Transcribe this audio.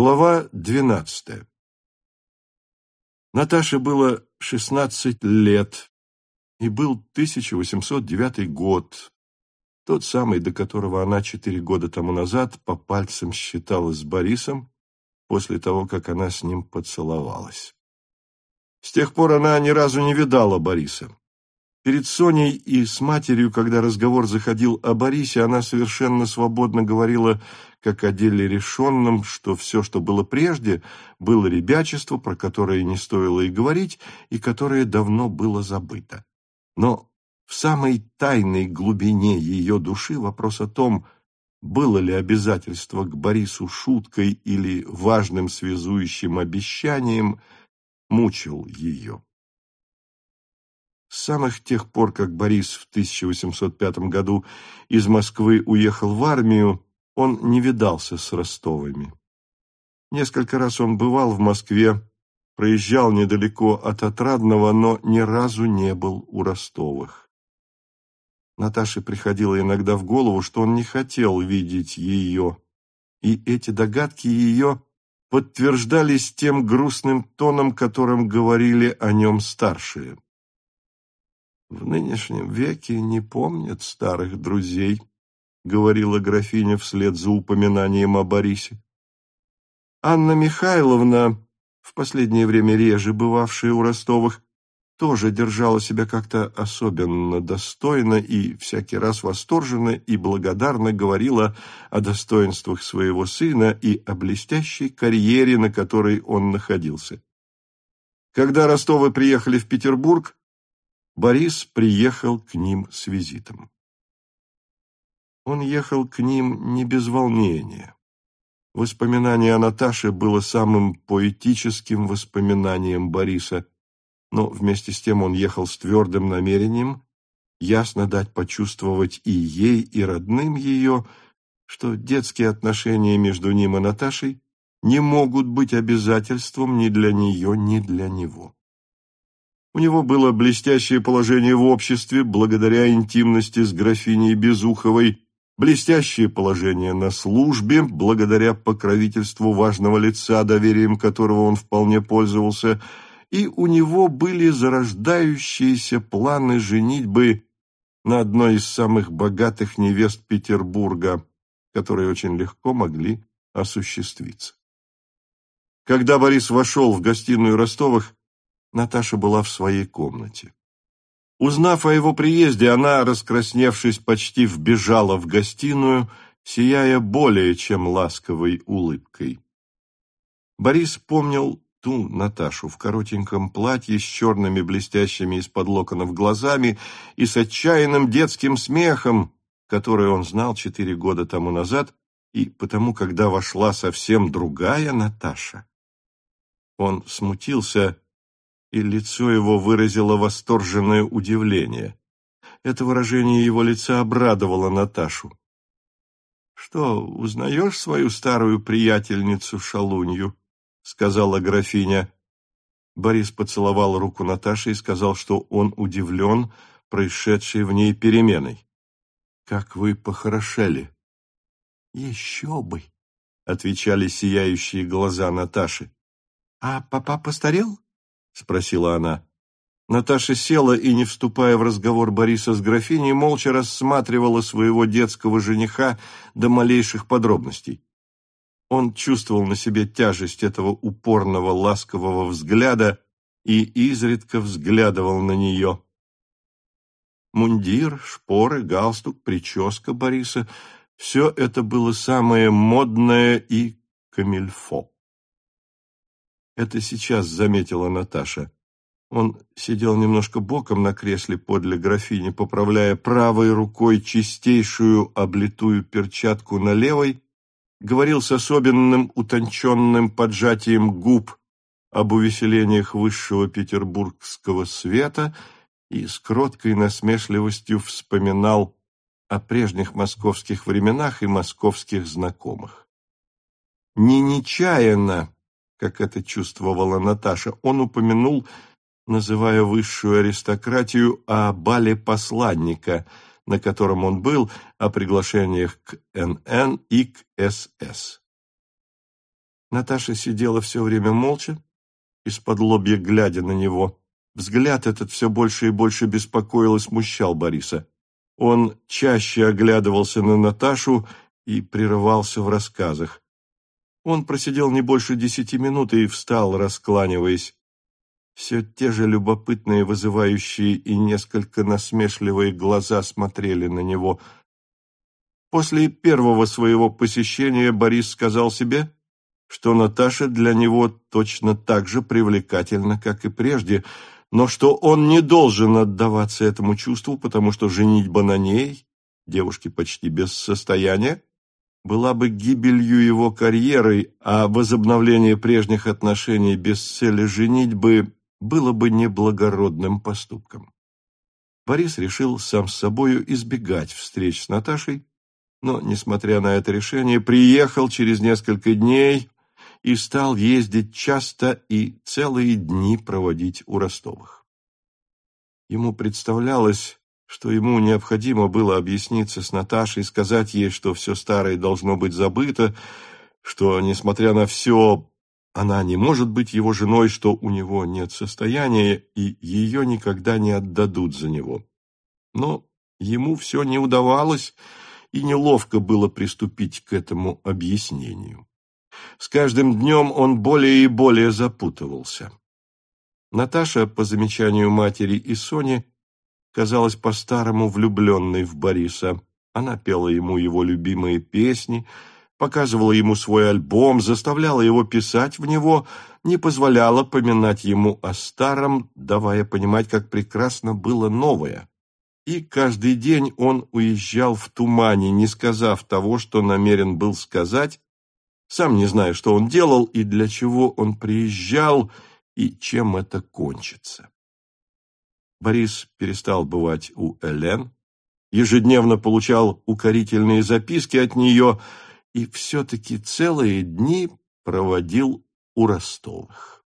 Глава двенадцатая Наташе было шестнадцать лет, и был 1809 год, тот самый, до которого она четыре года тому назад по пальцам считалась с Борисом после того, как она с ним поцеловалась. С тех пор она ни разу не видала Бориса. Перед Соней и с матерью, когда разговор заходил о Борисе, она совершенно свободно говорила, как о деле решенном, что все, что было прежде, было ребячество, про которое не стоило и говорить, и которое давно было забыто. Но в самой тайной глубине ее души вопрос о том, было ли обязательство к Борису шуткой или важным связующим обещанием, мучил ее. С самых тех пор, как Борис в 1805 году из Москвы уехал в армию, он не видался с Ростовыми. Несколько раз он бывал в Москве, проезжал недалеко от Отрадного, но ни разу не был у Ростовых. Наташе приходило иногда в голову, что он не хотел видеть ее, и эти догадки ее подтверждались тем грустным тоном, которым говорили о нем старшие. В нынешнем веке не помнят старых друзей, говорила графиня вслед за упоминанием о Борисе. Анна Михайловна, в последнее время реже бывавшая у Ростовых, тоже держала себя как-то особенно достойно и всякий раз восторженно и благодарно говорила о достоинствах своего сына и о блестящей карьере, на которой он находился. Когда Ростовы приехали в Петербург, Борис приехал к ним с визитом. Он ехал к ним не без волнения. Воспоминание о Наташе было самым поэтическим воспоминанием Бориса, но вместе с тем он ехал с твердым намерением ясно дать почувствовать и ей, и родным ее, что детские отношения между ним и Наташей не могут быть обязательством ни для нее, ни для него. У него было блестящее положение в обществе благодаря интимности с графиней Безуховой, блестящее положение на службе благодаря покровительству важного лица, доверием которого он вполне пользовался, и у него были зарождающиеся планы женитьбы на одной из самых богатых невест Петербурга, которые очень легко могли осуществиться. Когда Борис вошел в гостиную Ростовых, Наташа была в своей комнате. Узнав о его приезде, она, раскрасневшись, почти вбежала в гостиную, сияя более чем ласковой улыбкой. Борис помнил ту Наташу в коротеньком платье с черными блестящими из-под локонов глазами и с отчаянным детским смехом, который он знал четыре года тому назад, и потому, когда вошла совсем другая Наташа, он смутился и лицо его выразило восторженное удивление. Это выражение его лица обрадовало Наташу. — Что, узнаешь свою старую приятельницу Шалунью? — сказала графиня. Борис поцеловал руку Наташи и сказал, что он удивлен происшедшей в ней переменой. — Как вы похорошели! — Еще бы! — отвечали сияющие глаза Наташи. — А папа постарел? — спросила она. Наташа села и, не вступая в разговор Бориса с графиней, молча рассматривала своего детского жениха до малейших подробностей. Он чувствовал на себе тяжесть этого упорного ласкового взгляда и изредка взглядывал на нее. Мундир, шпоры, галстук, прическа Бориса — все это было самое модное и камильфо. Это сейчас заметила Наташа. Он сидел немножко боком на кресле подле графини, поправляя правой рукой чистейшую облитую перчатку на левой, говорил с особенным утонченным поджатием губ об увеселениях высшего петербургского света и с кроткой насмешливостью вспоминал о прежних московских временах и московских знакомых. Не нечаянно как это чувствовала Наташа, он упомянул, называя высшую аристократию, о бале посланника, на котором он был, о приглашениях к НН и к СС. Наташа сидела все время молча, из-под лобья глядя на него. Взгляд этот все больше и больше беспокоил и смущал Бориса. Он чаще оглядывался на Наташу и прерывался в рассказах. Он просидел не больше десяти минут и встал, раскланиваясь. Все те же любопытные, вызывающие и несколько насмешливые глаза смотрели на него. После первого своего посещения Борис сказал себе, что Наташа для него точно так же привлекательна, как и прежде, но что он не должен отдаваться этому чувству, потому что женитьба на ней, девушке почти без состояния, была бы гибелью его карьеры, а возобновление прежних отношений без цели женитьбы было бы неблагородным поступком. Борис решил сам с собою избегать встреч с Наташей, но, несмотря на это решение, приехал через несколько дней и стал ездить часто и целые дни проводить у Ростовых. Ему представлялось, что ему необходимо было объясниться с Наташей, сказать ей, что все старое должно быть забыто, что, несмотря на все, она не может быть его женой, что у него нет состояния, и ее никогда не отдадут за него. Но ему все не удавалось, и неловко было приступить к этому объяснению. С каждым днем он более и более запутывался. Наташа, по замечанию матери и Сони, казалась по-старому влюбленной в Бориса. Она пела ему его любимые песни, показывала ему свой альбом, заставляла его писать в него, не позволяла поминать ему о старом, давая понимать, как прекрасно было новое. И каждый день он уезжал в тумане, не сказав того, что намерен был сказать, сам не зная, что он делал и для чего он приезжал, и чем это кончится. Борис перестал бывать у Элен, ежедневно получал укорительные записки от нее и все-таки целые дни проводил у Ростовых.